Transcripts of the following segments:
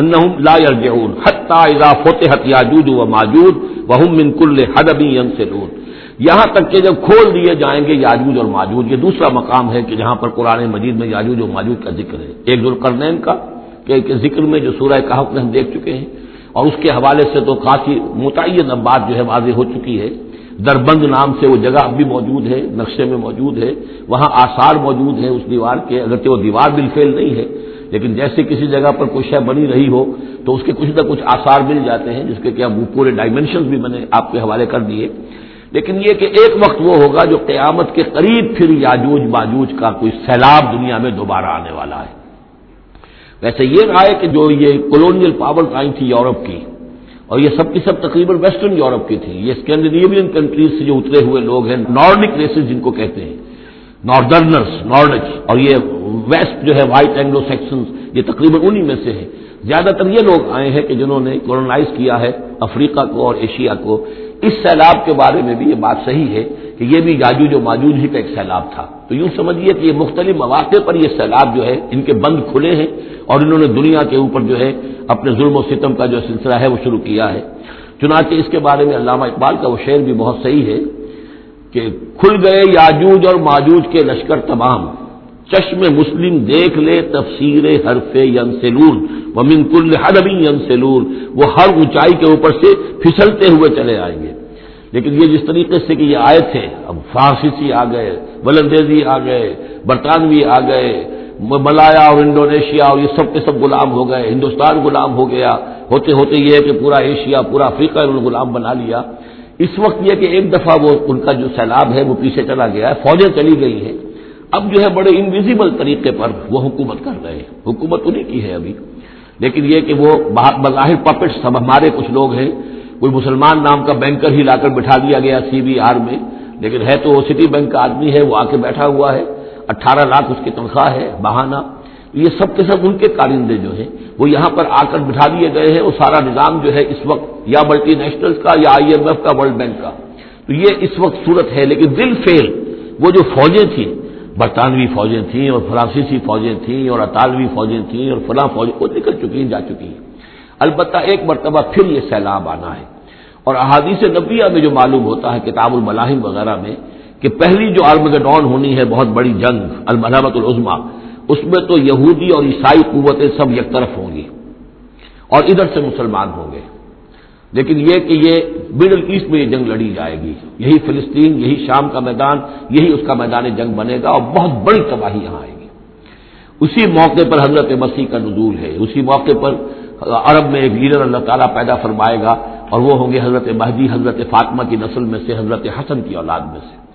انہم لا يرجعون حتی اذا فتحت یاجوج و ماجوج وهم من کل حدب ينسلون یہاں تک کہ جب کھول دیے جائیں گے یاجوج اور ماجوج، یہ دوسرا مقام ہے کہ جہاں پر قرآن مجید میں یاجوج و ماجوج کا ذکر ہے۔ ایک ذوالقرنین کا، کہ ذکر میں جو سورہ کہف میں ہم دیکھ چکے ہیں۔ اور اس کے حوالے سے تو کافی متعین بات جو ہے واضح ہو چکی ہے۔ دربند نام سے وہ جگہ اب بھی موجود ہے، نقشے میں موجود ہے۔ وہاں آثار موجود ہیں اس دیوار کے، اگرچہ وہ دیوار بالفیل نہیں ہے۔ لیکن جیسے کسی جگہ پر کوئی شے بنی رہی ہو تو اس کے کچھ نہ کچھ آثار مل جاتے ہیں، جس کے کیا پورے ڈائمینشن بھی میں نے آپ کے حوالے کر دیے۔ لیکن یہ کہ ایک وقت وہ ہوگا جو قیامت کے قریب پھر یاجوج باجوج کا کوئی سیلاب دنیا میں دوبارہ آنے والا ہے۔ ویسے یہ رہا ہے کہ جو یہ کولونیل پاور آئی تھی یورپ کی، اور یہ سب کی سب تقریباً ویسٹرن یورپ کی تھی، یہ اسکینڈینیوین کنٹریز سے جو اترے ہوئے لوگ ہیں نارڈک ریسز جن کو کہتے ہیں ناردرنرس نارڈک اور یہ ویسٹ جو ہے وائٹ اینگلو سیکشن یہ تقریباً انہی میں سے ہے۔ زیادہ تر یہ لوگ آئے ہیں کہ جنہوں نے کولونائز کیا ہے افریقہ کو اور ایشیا کو۔ اس سیلاب کے بارے میں بھی یہ بات صحیح ہے کہ یہ بھی یاجوج و ماجوج ہی کا ایک سیلاب تھا۔ تو یوں سمجھیے کہ یہ مختلف مواقع پر یہ سیلاب جو ہے ان کے بند کھلے ہیں اور انہوں نے دنیا کے اوپر جو ہے اپنے ظلم و ستم کا جو سلسلہ ہے وہ شروع کیا ہے۔ چنانچہ اس کے بارے میں علامہ اقبال کا وہ شعر بھی بہت صحیح ہے کہ کھل گئے یاجوج اور ماجوج کے لشکر تمام۔ چشم مسلم دیکھ لے تفسیر حرف ین سلون و من کل حدبی ین سلون وہ ہر اونچائی کے اوپر سے پھسلتے ہوئے چلے آئیں گے۔ لیکن یہ جس طریقے سے کہ یہ آئے تھے، اب فارسی آ گئے، بلندیزی آ گئے، برطانوی آ گئے، ملایا اور انڈونیشیا اور یہ سب کے سب غلام ہو گئے، ہندوستان غلام ہو گیا۔ ہوتے ہوتے یہ ہے کہ پورا ایشیا، پورا افریقہ انہوں نے غلام بنا لیا۔ اس وقت یہ کہ ایک دفعہ وہ ان کا جو سیلاب ہے، وہ پیچھے چلا گیا ہے، فوجیں چلی گئی ہیں۔ اب جو ہے بڑے انویزیبل طریقے پر وہ حکومت کر رہے ہیں۔ حکومت انہیں کی ہے ابھی۔ لیکن یہ کہ وہ بظاہر پپٹ سب ہمارے کچھ لوگ ہیں۔ کوئی مسلمان نام کا بینکر ہی لا کر بٹھا دیا گیا سی بی آر میں۔ لیکن ہے تو وہ سٹی بینک کا آدمی ہے، وہ آ کے بیٹھا ہوا ہے۔ اٹھارہ لاکھ اس کی تنخواہ ہے، بہانہ۔ یہ سب کے سب ان کے کارندے جو ہیں، وہ یہاں پر آ کر بٹھا دیے گئے ہیں۔ وہ سارا نظام جو ہے اس وقت یا ملٹی نیشنل کا یا آئی ایم ایف کا، ورلڈ بینک کا۔ تو یہ اس وقت صورت ہے، لیکن دل فیل۔ وہ جو فوجیں تھیں برطانوی فوجیں تھیں اور فرانسیسی فوجیں تھیں اور اطالوی فوجیں تھیں اور فلاں فوجیں وہ نکل چکی ہیں، جا چکی ہیں۔ البتہ ایک مرتبہ پھر یہ سیلاب آنا ہے۔ اور احادیث نبیہ میں جو معلوم ہوتا ہے، کتاب الملاحم وغیرہ میں، کہ پہلی جو آرمگڈون ہونی ہے، بہت بڑی جنگ المحمت العظما اس میں تو یہودی اور عیسائی قوتیں سب یک طرف ہوں گی۔ اور ادھر سے مسلمان ہوں گے۔ لیکن یہ کہ یہ مڈل ایسٹ میں یہ جنگ لڑی جائے گی۔ یہی فلسطین، یہی شام کا میدان، یہی اس کا میدان جنگ بنے گا اور بہت بڑی تباہی یہاں آئے گی۔ اسی موقع پر حضرت مسیح کا نزول ہے۔ اسی موقع پر عرب میں ایک لیڈر اللہ تعالیٰ پیدا فرمائے گا اور وہ ہوں گے حضرت مہدی، حضرت فاطمہ کی نسل میں سے حضرت حسن کی اولاد میں سے۔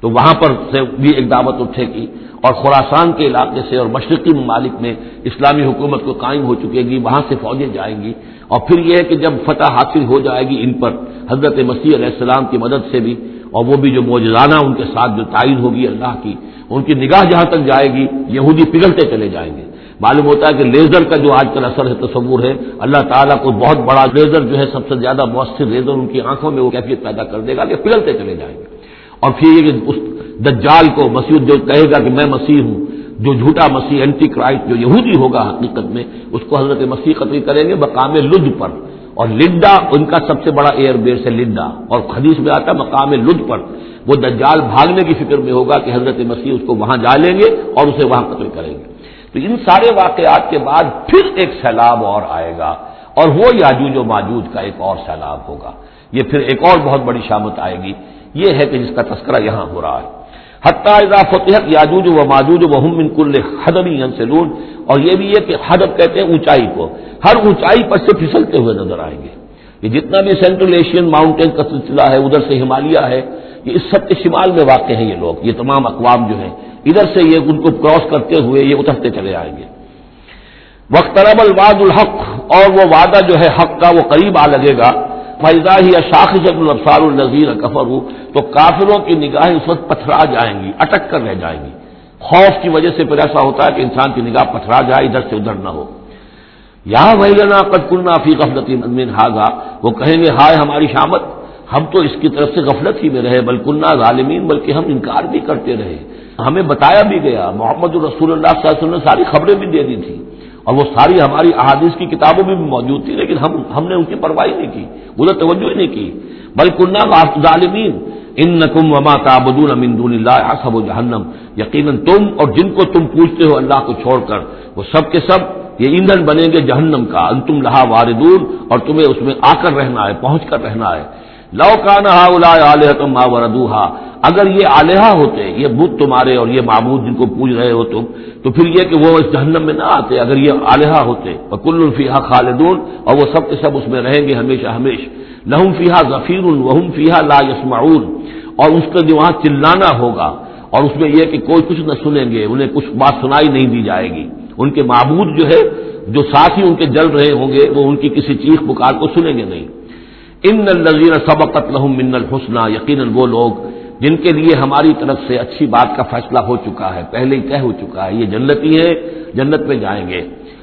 تو وہاں پر سے بھی ایک دعوت اٹھے گی اور خوراسان کے علاقے سے اور مشرقی ممالک میں اسلامی حکومت کو قائم ہو چکے گی، وہاں سے فوجیں جائیں گی۔ اور پھر یہ ہے کہ جب فتح حاصل ہو جائے گی ان پر، حضرت مسیح علیہ السلام کی مدد سے بھی، اور وہ بھی جو موجزانہ ان کے ساتھ جو تائید ہوگی اللہ کی، ان کی نگاہ جہاں تک جائے گی، یہودی پگھلتے چلے جائیں گے۔ معلوم ہوتا ہے کہ لیزر کا جو آج کل اثر ہے، تصور ہے، اللہ تعالیٰ کو بہت بڑا لیزر جو ہے، سب سے زیادہ مؤثر لیزر ان کی آنکھوں میں وہ کیفیت پیدا کر دے گا کہ پگھلتے چلے جائیں گے۔ اور پھر یہ کہ اس دجال کو مسیح جو کہے گا کہ میں مسیح ہوں، جو جھوٹا مسیح اینٹی کرائٹ جو یہودی ہوگا حقیقت میں، اس کو حضرت مسیح قتل کریں گے مقام لد پر۔ اور لڈا ان کا سب سے بڑا ایئر بیس ہے لڈا اور حدیث میں آتا مقام لد پر۔ وہ دجال بھاگنے کی فکر میں ہوگا کہ حضرت مسیح اس کو وہاں جا لیں گے اور اسے وہاں قتل کریں گے۔ تو ان سارے واقعات کے بعد پھر ایک سیلاب اور آئے گا۔ اور وہ یاجوج و ماجوج کا ایک اور سیلاب ہوگا۔ یہ پھر ایک اور بہت بڑی شامت آئے گی۔ یہ ہے کہ جس کا تذکرہ یہاں ہو رہا ہے۔ حتیٰ اذا فتحت یاجوج و ماجوج و ہم من کل حدبی سلون اور یہ بھی ہے کہ حدب کہتے ہیں اونچائی کو۔ ہر اونچائی پر سے پھسلتے ہوئے نظر آئیں گے۔ یہ جتنا بھی سینٹرل ایشین ماؤنٹین کا سلسلہ ہے، ادھر سے ہمالیہ ہے، یہ اس سب کے شمال میں واقع ہیں یہ لوگ۔ یہ تمام اقوام جو ہیں، ادھر سے یہ ان کو کراس کرتے ہوئے یہ اترتے چلے آئیں گے۔ وقت الواد الحق۔ اور وہ وعدہ جو ہے، حق کا وہ قریب آ لگے گا۔ فیضا ہی شاخ شب الفسار النظیر کفر ہوں تو کافروں کی نگاہیں اس وقت پتھرا جائیں گی، اٹک کر رہ جائیں گی۔ خوف کی وجہ سے پھر ایسا ہوتا ہے کہ انسان کی نگاہ پتھرا جائے، ادھر سے ادھر نہ ہو۔ یہاں وحیلنا قد کنہ فی غفلتی مدمن ہاگا وہ کہیں گے، ہائے ہماری شامت، ہم تو اس کی طرف سے غفلت ہی میں رہے بلکنہ ظالمین، بلکہ ہم انکار بھی کرتے رہے۔ ہمیں بتایا بھی گیا، محمد الرسول اللہ صلی اللہ علیہ وسلم نے ساری خبریں بھی دے دی تھی اور وہ ساری ہماری احادیث کی کتابوں میں بھی موجود تھی، لیکن ہم ہم نے ان کی پرواہی نہیں کی ادھر توجہ ہی نہیں کی۔ بلکنہ ظالمین ان نقم وما تابدون امین اللہ سب و جہنم۔ یقیناً تم اور جن کو تم پوچھتے ہو اللہ کو چھوڑ کر، وہ سب کے سب یہ ایندھن بنیں گے جہنم کا۔ انتم لہا واردون، اور تمہیں اس میں آ کر رہنا ہے، پہنچ کر رہنا ہے۔ لو کا نہ تم ماں وردوہا، اگر یہ آلیہ ہوتے، یہ بدھ تمہارے اور یہ معبود جن کو پوج رہے ہو تم، تو پھر یہ کہ وہ اس جہنم میں نہ آتے، اگر یہ آلیہ ہوتے کل الفیحہ خالدون، اور وہ سب کے سب اس میں رہیں گے ہمیشہ ہمیش۔ لہم فیحا ظفیر وہم فیحا لا یسمعون، اور اس کا جو وہاں چلانا ہوگا، اور اس میں یہ کہ کوئی کچھ نہ سنیں گے، انہیں کچھ بات سنائی نہیں دی جائے گی۔ ان کے معبود جو ہے، جو ساتھ ہی ان کے جل رہے ہوں گے، وہ ان کی کسی چیخ پکار کو سنیں گے نہیں۔ ان الزیر سبقت لہم من الحسنہ یقیناً وہ لوگ جن کے لیے ہماری طرف سے اچھی بات کا فیصلہ ہو چکا ہے، پہلے ہی طے ہو چکا ہے، یہ جنتی ہے جنت میں جائیں گے۔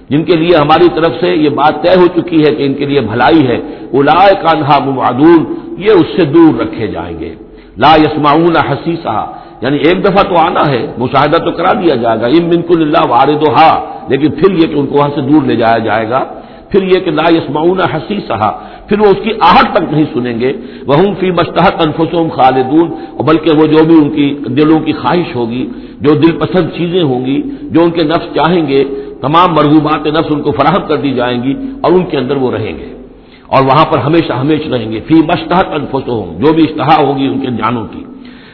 جن کے لیے ہماری طرف سے یہ بات طے ہو چکی ہے کہ ان کے لیے بھلائی ہے الاائے کانہا مبادون یہ اس سے دور رکھے جائیں گے۔ لا یسماؤن حسیسہ یعنی ایک دفعہ تو آنا ہے، مشاہدہ تو کرا دیا جائے گا۔ ام بالکل اللہ وارد لیکن پھر یہ کہ ان کو وہاں سے دور لے جایا جائے گا۔ پھر یہ کہ لا یسماؤن حسی سہا پھر وہ اس کی آہٹ تک نہیں سنیں گے۔ وہ فی مستحق انفسوم خالدون اور بلکہ وہ جو بھی ان کی دلوں کی خواہش ہوگی، جو دل پسند چیزیں ہوں گی، جو ان کے نفس چاہیں گے، تمام مرغوبات نفس ان کو فراہم کر دی جائیں گی اور ان کے اندر وہ رہیں گے۔ اور وہاں پر ہمیشہ ہمیشہ رہیں گے۔ فی مستحق انفسوم جو بھی اشتہا ہوگی ان کے جانوں کی۔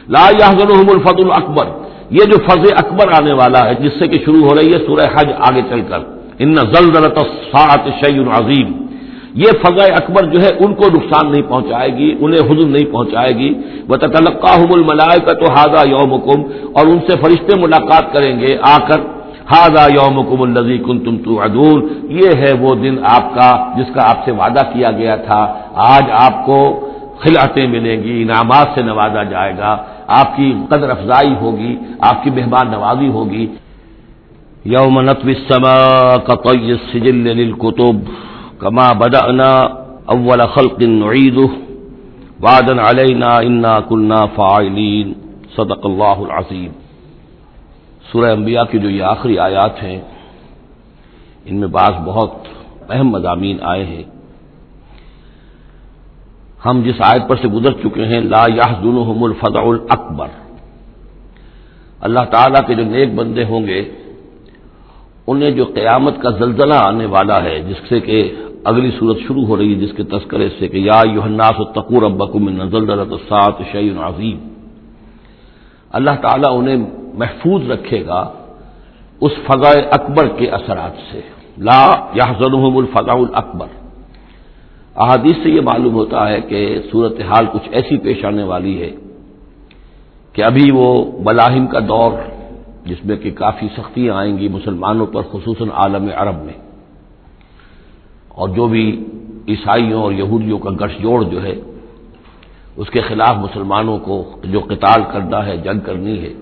لا یحزنہم الفض الاکبر، یہ جو فض اکبر آنے والا ہے، جس سے کہ شروع ہو رہی ہے سورہ حج آگے چل کر۔ ان زلزلت الساعت شیء عظیم۔ یہ فضا اکبر جو ہے ان کو نقصان نہیں پہنچائے گی، انہیں حضر نہیں پہنچائے گی۔ وہ تلقہ الملائے کا تو ہاضا یوم اور ان سے فرشتے ملاقات کریں گے آ کر ہاضا یوم کم الزی کن تم تو یہ ہے وہ دن آپ کا جس کا آپ سے وعدہ کیا گیا تھا۔ آج آپ کو خلاطیں ملیں گی، انعامات سے نوازا جائے گا۔ آپ کی قدر افزائی ہوگی، آپ کی مہمان نوازی ہوگی۔ یوم نتو السماء كطي السجل للكتب كما بدأنا اول خلق نعيده. وعدا علينا انا كنا فاعلين. صدق اللہ العظیم سورہ انبیاء کی جو یہ آخری آیات ہیں، ان میں بعض بہت اہم مضامین آئے ہیں۔ ہم جس آیت پر سے گزر چکے ہیں، لا یحزنہم الفضع الاکبر۔ اللہ تعالیٰ کے جو نیک بندے ہوں گے انہیں جو قیامت کا زلزلہ آنے والا ہے، جس سے کہ اگلی صورت شروع ہو رہی ہے، جس کے تذکرے سے کہ یا یوحناس و تقور ابکم نزل سات شعین عظیم۔ اللہ تعالیٰ انہیں محفوظ رکھے گا اس فضاء اکبر کے اثرات سے۔ لا یا الفضاء الاکبر۔ احادیث سے یہ معلوم ہوتا ہے کہ صورت حال کچھ ایسی پیش آنے والی ہے کہ ابھی وہ بلاہم کا دور جس میں کہ کافی سختیاں آئیں گی مسلمانوں پر، خصوصاً عالم عرب میں۔ اور جو بھی عیسائیوں اور یہودیوں کا گٹھ جوڑ جو ہے، اس کے خلاف مسلمانوں کو جو قتال کرنا ہے، جنگ کرنی ہے،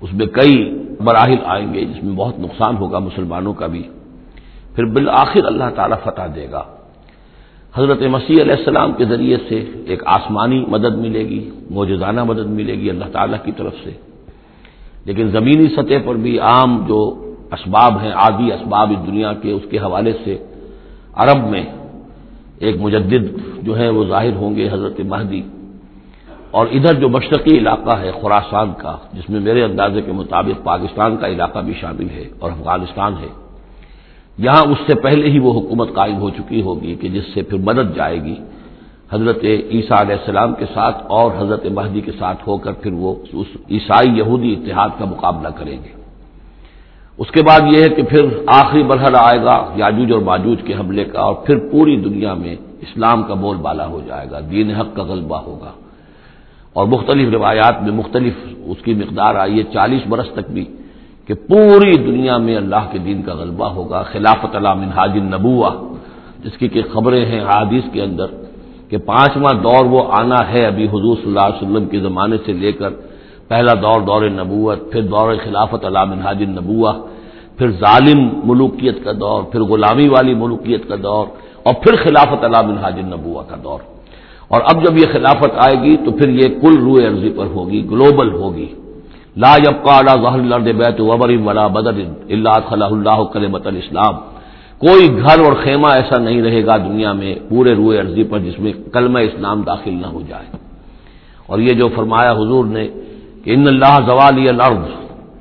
اس میں کئی مراحل آئیں گے جس میں بہت نقصان ہوگا مسلمانوں کا بھی۔ پھر بالآخر اللہ تعالیٰ فتح دے گا۔ حضرت مسیح علیہ السلام کے ذریعے سے ایک آسمانی مدد ملے گی موجودانہ مدد ملے گی اللہ تعالیٰ کی طرف سے۔ لیکن زمینی سطح پر بھی عام جو اسباب ہیں، عادی اسباب اس دنیا کے، اس کے حوالے سے عرب میں ایک مجدد جو ہے وہ ظاہر ہوں گے، حضرت مہدی۔ اور ادھر جو مشرقی علاقہ ہے خوراسان کا، جس میں میرے اندازے کے مطابق پاکستان کا علاقہ بھی شامل ہے اور افغانستان ہے۔ یہاں اس سے پہلے ہی وہ حکومت قائم ہو چکی ہوگی کہ جس سے پھر مدد جائے گی۔ حضرت عیسیٰ علیہ السلام کے ساتھ اور حضرت مہدی کے ساتھ ہو کر پھر وہ اس عیسائی یہودی اتحاد کا مقابلہ کریں گے۔ اس کے بعد یہ ہے کہ پھر آخری مرحلہ آئے گا، یاجوج اور ماجوج کے حملے کا، اور پھر پوری دنیا میں اسلام کا بول بالا ہو جائے گا، دین حق کا غلبہ ہوگا۔ اور مختلف روایات میں مختلف اس کی مقدار آئی ہے، چالیس برس تک بھی، کہ پوری دنیا میں اللہ کے دین کا غلبہ ہوگا، خلافت علام منہاج النبوہ، جس کی کہ خبریں ہیں حادیث کے اندر۔ کہ پانچواں دور وہ آنا ہے ابھی حضور صلی اللہ علیہ وسلم کے زمانے سے لے کر پہلا دور دور نبوت، پھر دور خلافت علام منہاج النبوہ، پھر ظالم ملوکیت کا دور، پھر غلامی والی ملوکیت کا دور، اور پھر خلافت علام منہاج النبوہ کا دور۔ اور اب جب یہ خلافت آئے گی تو پھر یہ کل روئے عرضی پر ہوگی، گلوبل ہوگی۔ لا ظہر بیت وبر ولا بدر اللہ خلا اللہ کلمت الاسلام۔ کوئی گھر اور خیمہ ایسا نہیں رہے گا دنیا میں پورے روئے عرضی پر جس میں کلمہ اسلام داخل نہ ہو جائے۔ اور یہ جو فرمایا حضور نے کہ ان اللہ زوالی الارض،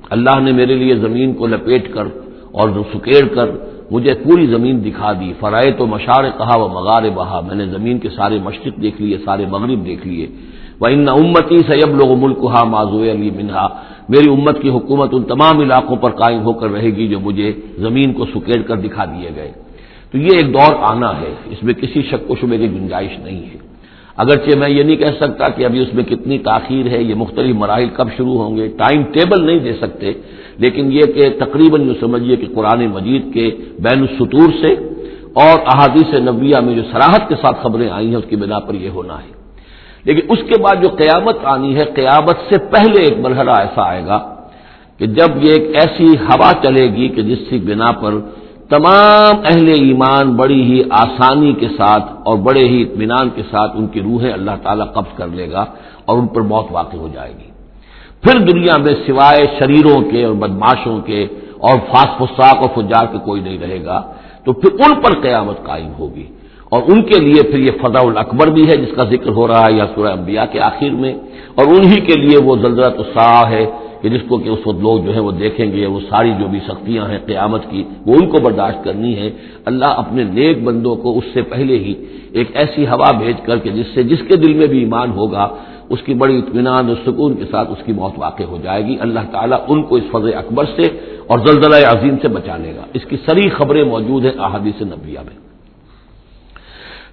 اللہ نے میرے لیے زمین کو لپیٹ کر اور سکیڑ کر مجھے پوری زمین دکھا دی۔ فرائے تو مشاع کہا وہ مغار بہا میں نے زمین کے سارے مشرق دیکھ لیے، سارے مغرب دیکھ لیے۔ وہ ان امتی سیب لوگ ملک ہا معذو علی منہا میری امت کی حکومت ان تمام علاقوں پر قائم ہو کر رہے گی جو مجھے زمین کو سکیڑ کر دکھا دیے گئے۔ تو یہ ایک دور آنا ہے، اس میں کسی شک و شبے کی گنجائش نہیں ہے۔ اگرچہ میں یہ نہیں کہہ سکتا کہ ابھی اس میں کتنی تاخیر ہے، یہ مختلف مراحل کب شروع ہوں گے، ٹائم ٹیبل نہیں دے سکتے۔ لیکن یہ کہ تقریباً جو سمجھیے کہ قرآن مجید کے بین السطور سے اور احادیث نبیہ میں جو سراحت کے ساتھ خبریں آئی ہیں، اس کی بنا پر یہ ہونا ہے۔ لیکن اس کے بعد جو قیامت آنی ہے، قیامت سے پہلے ایک مرحلہ ایسا آئے گا کہ جب یہ ایک ایسی ہوا چلے گی کہ جس کی بنا پر تمام اہل ایمان بڑی ہی آسانی کے ساتھ اور بڑے ہی اطمینان کے ساتھ ان کی روحیں اللہ تعالیٰ قبض کر لے گا اور ان پر موت واقع ہو جائے گی۔ پھر دنیا میں سوائے شریروں کے اور بدماشوں کے اور فاس فساق اور فجار کے کوئی نہیں رہے گا۔ تو پھر ان پر قیامت قائم ہوگی۔ اور ان کے لیے پھر یہ فضا الاکبر بھی ہے جس کا ذکر ہو رہا ہے، یا سورہ انبیاء کے آخر میں۔ اور انہی کے لیے وہ زلزلہ تو سا ہے، کہ جس کو کہ اس وقت لوگ جو ہے وہ دیکھیں گے، وہ ساری جو بھی سختیاں ہیں قیامت کی، وہ ان کو برداشت کرنی ہے۔ اللہ اپنے نیک بندوں کو اس سے پہلے ہی ایک ایسی ہوا بھیج کر کے جس سے، جس کے دل میں بھی ایمان ہوگا، اس کی بڑی اطمینان اور سکون کے ساتھ اس کی موت واقع ہو جائے گی۔ اللہ تعالیٰ ان کو اس فض اکبر سے اور زلزلہ عظیم سے بچا لے گا۔ اس کی سری خبریں موجود ہیں احادیث نبیہ میں۔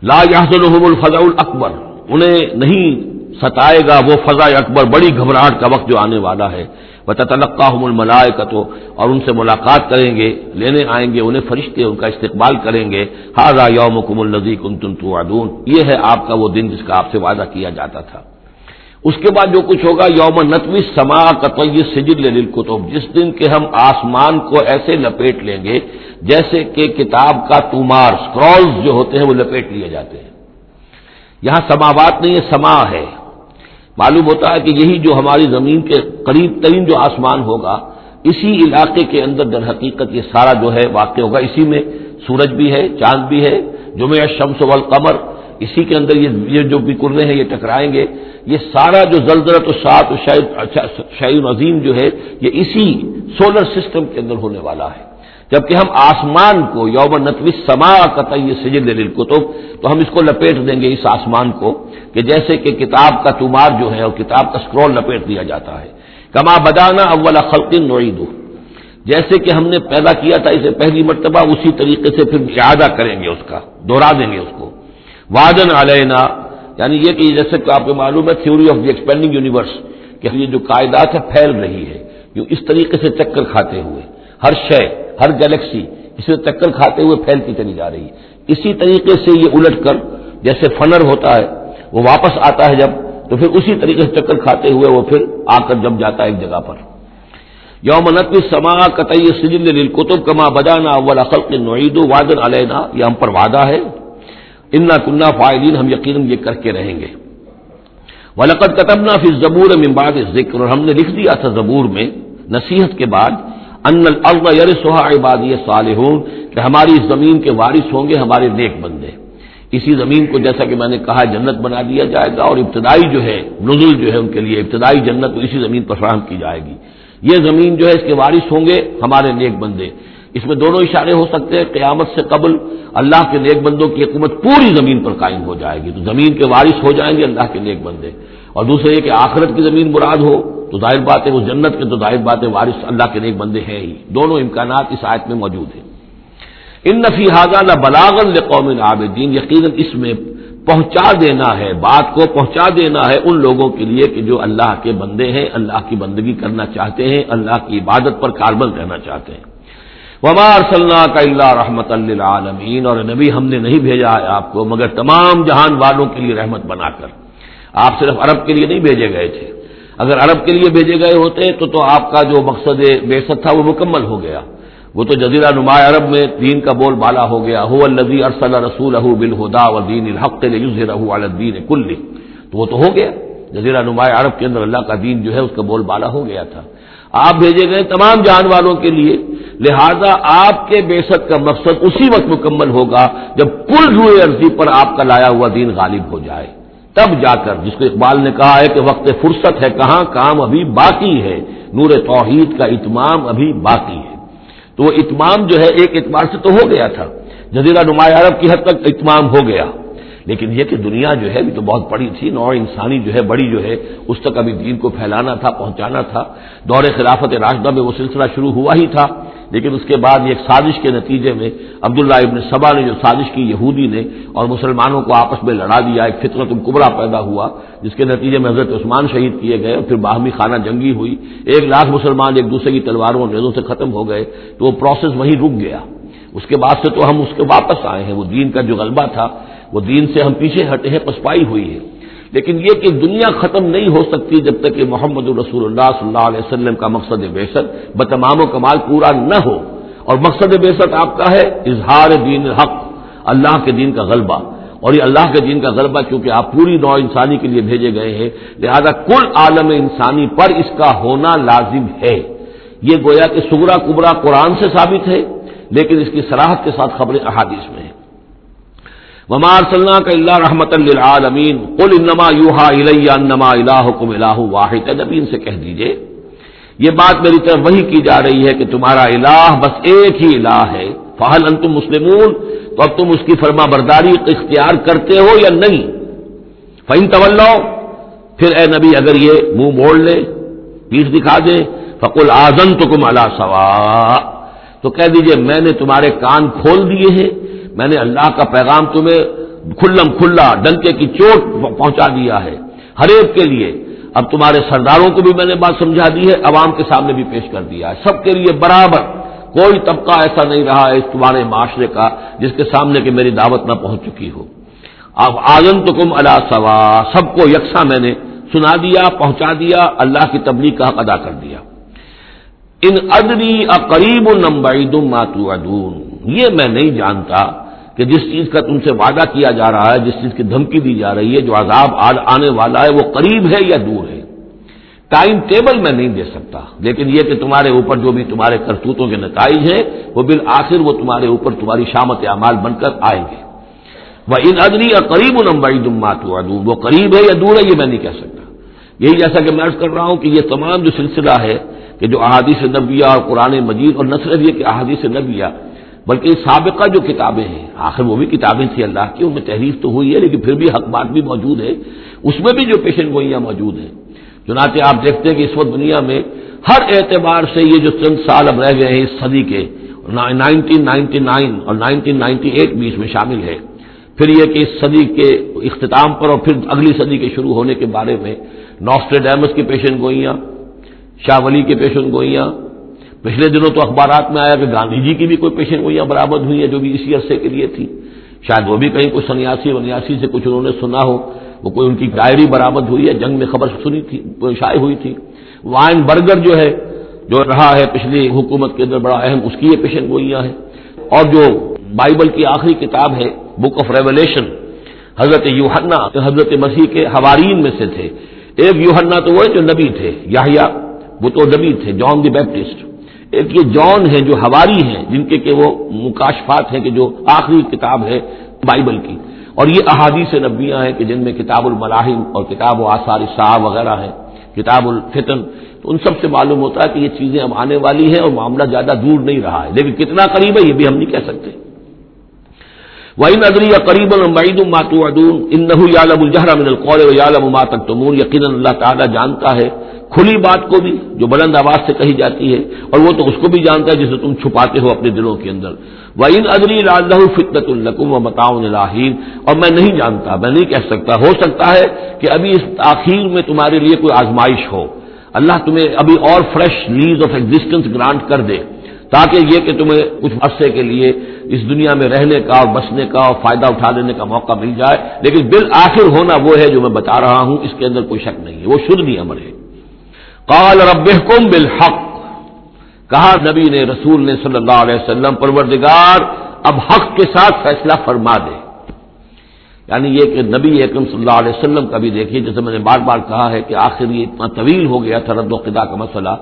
لا یحزنهم الفضا الاکبر انہیں نہیں ستائے گا وہ فضا اکبر، بڑی گھبراہٹ کا وقت جو آنے والا ہے۔ وہ تلقا الملائے اور ان سے ملاقات کریں گے، لینے آئیں گے، انہیں فرشتے ان کا استقبال کریں گے۔ ہاضا یوم کم النزی کن تم یہ ہے آپ کا وہ دن جس کا آپ سے وعدہ کیا جاتا تھا۔ اس کے بعد جو کچھ ہوگا، یوم نتوی سما قطعی سجل کتب جس دن کے ہم آسمان کو ایسے لپیٹ لیں گے جیسے کہ کتاب کا تمار اسکرولز جو ہوتے ہیں وہ لپیٹ لیے جاتے ہیں۔ یہاں سماوات نہیں ہے، سما ہے۔ معلوم ہوتا ہے کہ یہی جو ہماری زمین کے قریب ترین جو آسمان ہوگا، اسی علاقے کے اندر در حقیقت یہ سارا جو ہے واقع ہوگا۔ اسی میں سورج بھی ہے، چاند بھی ہے، جمعہ شمس والقمر، اسی کے اندر یہ جو بھی کرنے ہیں، یہ ٹکرائیں گے۔ یہ سارا جو زلزلت و سات شاعر عظیم جو ہے، یہ اسی سولر سسٹم کے اندر ہونے والا ہے۔ جبکہ ہم آسمان کو یوم نتوی سما قطعی سجد کتب تو ہم اس کو لپیٹ دیں گے اس آسمان کو کہ جیسے کہ کتاب کا تمار جو ہے اور کتاب کا اسکرول لپیٹ دیا جاتا ہے۔ کما بدانا اول خلق نوعید جیسے کہ ہم نے پیدا کیا تھا اسے پہلی مرتبہ، اسی طریقے سے پھر اعادہ کریں گے اس کا دوہرا دیں گے اس کو۔ وادن علینا یعنی یہ کہ جیسے کہ آپ کو معلوم ہے theory of the expanding universe کہ یہ جو قاعدات ہے پھیل رہی ہے جو اس طریقے سے چکر کھاتے ہوئے۔ ہر شے ہر گلیکسی اسے چکر کھاتے ہوئے پھیلتی چلی جا رہی ہے۔ اسی طریقے سے یہ الٹ کر جیسے فنر ہوتا ہے، وہ واپس آتا ہے جب، تو پھر اسی طریقے سے چکر کھاتے ہوئے وہ پھر آ کر جب جاتا ہے ایک جگہ پر۔ یوم نقل سما قطعی سجل کتب کما بدانا اول خلق نعید وادن علینا۔ یہ ہم پر وعدہ ہے۔ انا کنہ فائدین ہم یقیناً یہ کر کے رہیں گے۔ ولقت کتبنا فی زبور ممباد ذکر اور ہم نے لکھ دیا تھا زبور میں نصیحت کے بعد۔ ان الارض یرسها عبادی صالحون کہ ہماری اس زمین کے وارث ہوں گے ہمارے نیک بندے۔ اسی زمین کو جیسا کہ میں نے کہا جنت بنا دیا جائے گا اور ابتدائی جو ہے، نزل جو ہے ان کے لیے، ابتدائی جنت اسی زمین پر فراہم کی جائے گی۔ یہ زمین جو ہے، اس کے وارث ہوں گے ہمارے نیک بندے۔ اس میں دونوں اشارے ہو سکتے ہیں، قیامت سے قبل اللہ کے نیک بندوں کی حکومت پوری زمین پر قائم ہو جائے گی۔ تو زمین کے وارث ہو جائیں گے اللہ کے نیک بندے۔ اور دوسرے یہ کہ آخرت کی زمین مراد ہو تو ظاہر بات ہے وہ جنت کے تو ظاہر بات ہے وارث اللہ کے نیک بندے ہیں ہی۔ دونوں امکانات اس آیت میں موجود ہیں۔ ان نفی حاضہ نہ بلاغن قوم عابدین، یقیناً اس میں پہنچا دینا ہے، بات کو پہنچا دینا ہے ان لوگوں کے لیے کہ جو اللہ کے بندے ہیں، اللہ کی بندگی کرنا چاہتے ہیں، اللہ کی عبادت پر کاربل کرنا چاہتے ہیں۔ ومار صلاح کا اللہ رحمت اللہ عالمین اور نبی ہم نے نہیں بھیجا ہے آپ کو، مگر تمام جہان والوں کے لیے رحمت بنا کر۔ آپ صرف عرب کے لیے نہیں بھیجے گئے تھے۔ اگر عرب کے لیے بھیجے گئے ہوتے تو تو آپ کا جو مقصد بے تھا وہ مکمل ہو گیا۔ وہ تو جزیرہ نما عرب میں دین کا بول بالا ہو گیا۔ ہو الزی ارسل رسول بل و دین الحق الدین کل تو وہ تو ہو گیا۔ جزیرہ نمایاں عرب کے اندر اللہ کا دین جو ہے اس کا بول بالا ہو گیا تھا۔ آپ بھیجے گئے تمام جان والوں کے لیے۔ لہذا آپ کے بے کا مقصد اسی وقت مکمل ہوگا جب کل روئے عرضی پر آپ کا لایا ہوا دین غالب ہو جائے۔ تب جا کر، جس کو اقبال نے کہا ہے کہ وقت فرصت ہے، کہاں کام ابھی باقی ہے، نور توحید کا اتمام ابھی باقی ہے۔ تو وہ اتمام جو ہے، ایک اعتبار سے تو ہو گیا تھا۔ جزیرہ نمایاں عرب کی حد تک اتمام ہو گیا۔ لیکن یہ کہ دنیا جو ہے، ابھی تو بہت بڑی تھی، نو انسانی جو ہے، بڑی جو ہے، اس تک ابھی دین کو پھیلانا تھا، پہنچانا تھا۔ دور خلافت راشدہ میں وہ سلسلہ شروع ہوا ہی تھا۔ لیکن اس کے بعد ایک سازش کے نتیجے میں عبداللہ ابن صبا نے جو سازش کی، یہودی نے اور مسلمانوں کو آپس میں لڑا دیا، ایک فطرت القبرا پیدا ہوا، جس کے نتیجے میں حضرت عثمان شہید کیے گئے اور پھر باہمی خانہ جنگی ہوئی۔ ایک لاکھ مسلمان ایک دوسرے کی تلواروں نیزوں سے ختم ہو گئے، تو وہ پروسیس وہیں رک گیا۔ اس کے بعد سے تو ہم اس کے واپس آئے ہیں، وہ دین کا جو غلبہ تھا، وہ دین سے ہم پیچھے ہٹے ہیں، پسپائی ہوئی ہے۔ لیکن یہ کہ دنیا ختم نہیں ہو سکتی جب تک کہ محمد الرسول اللہ صلی اللہ علیہ وسلم کا مقصد بےسط بتمام و کمال پورا نہ ہو۔ اور مقصد بےسط آپ کا ہے اظہار دین حق اللہ کے دین کا غلبہ۔ اور یہ اللہ کے دین کا غلبہ کیونکہ آپ پوری نو انسانی کے لیے بھیجے گئے ہیں، لہذا کل عالم انسانی پر اس کا ہونا لازم ہے۔ یہ گویا کہ سگرا کبرا قرآن سے ثابت ہے، لیکن اس کی سراہد کے ساتھ خبریں احادیث میں ہیں۔ ممار صلاح کا اللہ رحمت للعالمین قل انما یوہا الیہ انما الہکم الہ واحد. نبی ان سے کہہ دیجیے. یہ بات میری طرف وہی کی جا رہی ہے کہ تمہارا الہ بس ایک ہی الہ ہے. فہل انتم مسلمون؟ تو اب تم اس کی فرما برداری اختیار کرتے ہو یا نہیں؟ فہم طلو پھر اے نبی اگر یہ منہ موڑ لے پیس دکھا دے، فقل آزن تو کم اللہ سوا تو کہہ دیجیے، میں نے تمہارے کان کھول دیے ہیں میں نے اللہ کا پیغام تمہیں کھلم کھلا ڈنکے کی چوٹ پہنچا دیا ہے، ہر ایک کے لیے۔ اب تمہارے سرداروں کو بھی میں نے بات سمجھا دی ہے، عوام کے سامنے بھی پیش کر دیا ہے۔ سب کے لیے برابر، کوئی طبقہ ایسا نہیں رہا ہے اس تمہارے معاشرے کا جس کے سامنے کہ میری دعوت نہ پہنچ چکی ہو۔ اب آزم تو کم اللہ سوا سب کو یکساں میں نے سنا دیا، پہنچا دیا، اللہ کی تبلیغ کا حق ادا کر دیا۔ ان ادری اقریب نمبئی ماتو ادون یہ میں نہیں جانتا کہ جس چیز کا تم سے وعدہ کیا جا رہا ہے، جس چیز کی دھمکی دی جا رہی ہے، جو عذاب آنے والا ہے، وہ قریب ہے یا دور ہے؟ ٹائم ٹیبل میں نہیں دے سکتا۔ لیکن یہ کہ تمہارے اوپر جو بھی تمہارے کرتوتوں کے نتائج ہیں، وہ بالآخر وہ تمہارے اوپر تمہاری شامت اعمال بن کر آئیں گے۔ وہ ان ادنی اور قریب نمبئی دمات وہ قریب ہے یا دور ہے، یہ میں نہیں کہہ سکتا۔ یہی جیسا کہ میں کر رہا ہوں کہ یہ تمام جو سلسلہ ہے، کہ جو احادیث نبیہ اور قرآن مجید اور نصر یہ کہ احادیث نبیہ بلکہ سابقہ جو کتابیں ہیں، آخر وہ بھی کتابیں تھیں اللہ کی، ان میں تحریر تو ہوئی ہے، لیکن پھر بھی حق بات بھی موجود ہے۔ اس میں بھی جو پیشن گوئیاں موجود ہیں۔ چنانچہ آپ دیکھتے ہیں کہ اس وقت دنیا میں ہر اعتبار سے یہ جو چند سال اب رہ گئے ہیں، اس صدی کے، نائنٹین نائنٹی نائن اور نائنٹین نائنٹی ایٹ بھی اس میں شامل ہے پھر یہ کہ اس صدی کے اختتام پر اور پھر اگلی صدی کے شروع ہونے کے بارے میں نوسٹریڈیمس کی پیشن گوئیاں، شاہ ولی کی پیشن گوئیاں پچھلے دنوں تو اخبارات میں آیا کہ گاندھی جی کی بھی کوئی پیشن گوئیاں برآمد ہوئی ہیں جو بھی اسی عرصے کے لیے تھی شاید وہ بھی کہیں کوئی سنیاسی ونیاسی سے کچھ انہوں نے سنا ہو۔ وہ کوئی ان کی ڈائری برآمد ہوئی ہے، جنگ میں خبر سنی تھی، شائع ہوئی تھی۔ وائن برگر جو ہے، جو رہا ہے پچھلی حکومت کے اندر بڑا اہم، اس کی یہ پیشن گوئیاں ہیں۔ اور جو بائبل کی آخری کتاب ہے بک آف ریولیشن حضرت یوہنا حضرت مسیح کے حوارین میں سے تھے۔ ایک یوہنا تو وہ جو نبی تھے یا وہ تو نبی تھے، جان دی بیپٹسٹ۔ ایک یہ جان ہے جو ہواری ہیں، جن کے کہ وہ مکاشفات ہیں کہ جو آخری کتاب ہے بائبل کی۔ اور یہ احادیث نبیاں ہیں کہ جن میں کتاب الملاحم اور کتاب و آثار صاحب وغیرہ ہیں، کتاب الفتن۔ تو ان سب سے معلوم ہوتا ہے کہ یہ چیزیں اب آنے والی ہیں اور معاملہ زیادہ دور نہیں رہا ہے۔ لیکن کتنا قریب ہے یہ بھی ہم نہیں کہہ سکتے۔ وہی نظری یا قریب المعید ماتو ادون ان نہ الجہر من القول و یالم تک تمور یقیناً اللہ تعالیٰ جانتا ہے کھلی بات کو بھی جو بلند آواز سے کہی جاتی ہے اور وہ تو اس کو بھی جانتا ہے جسے تم چھپاتے ہو اپنے دلوں کے اندر۔ وہ ان ادری اللہ فطت القم و متاؤن الہین اور میں نہیں جانتا، میں نہیں کہہ سکتا، ہو سکتا ہے کہ ابھی اس تاخیر میں تمہارے لیے کوئی آزمائش ہو۔ اللہ تمہیں ابھی اور fresh lease of existence grant کر دے، تاکہ یہ کہ تمہیں کچھ عرصے کے لیے اس دنیا میں رہنے کا اور بسنے کا اور فائدہ اٹھا لینے کا موقع مل جائے۔ لیکن بالآخر ہونا وہ ہے جو میں بتا رہا ہوں، اس کے اندر کوئی شک نہیں ہے، وہ شدھ نہیں امر ہے۔ قال رب بالحق. کہا نبی نے رسول نے صلی اللہ علیہ وسلم، پروردگار، اب حق کے ساتھ فیصلہ فرما دے. یعنی یہ کہ نبی اکرم صلی اللہ علیہ وسلم کا بھی دیکھیے، جیسے میں نے بار بار کہا ہے کہ آخر یہ اتنا طویل ہو گیا تھا رد و قدا کا مسئلہ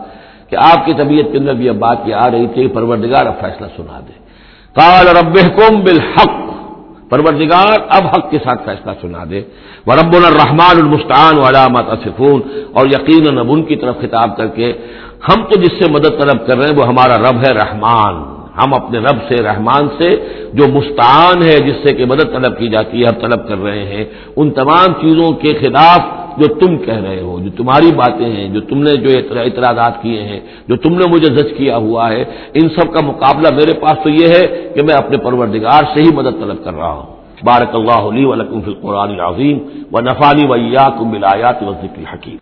کہ آپ کی طبیعت کے اندر بھی اب بات یہ آ رہی تھی، پروردگار اب فیصلہ سنا دے. کال رب بالحق. پروردگار اب حق کے ساتھ فیصلہ سنا دے۔ وہ رب الرحمان المستان علامات اصفون اور یقیناً اب ان کی طرف خطاب کر کے ہم تو جس سے مدد طلب کر رہے ہیں وہ ہمارا رب ہے رحمان۔ ہم اپنے رب سے رحمان سے جو مستعان ہے جس سے کہ مدد طلب کی جاتی ہے، ہم طلب کر رہے ہیں۔ ان تمام چیزوں کے خلاف جو تم کہہ رہے ہو، جو تمہاری باتیں ہیں، جو تم نے جو اعتراضات کیے ہیں، جو تم نے مجھے زج کیا ہوا ہے، ان سب کا مقابلہ میرے پاس تو یہ ہے کہ میں اپنے پروردگار سے ہی مدد طلب کر رہا ہوں۔ بارک اللہ علی ولکم فی القرآن العظیم و نفالی ویا کم بلایات و ذکر حکیم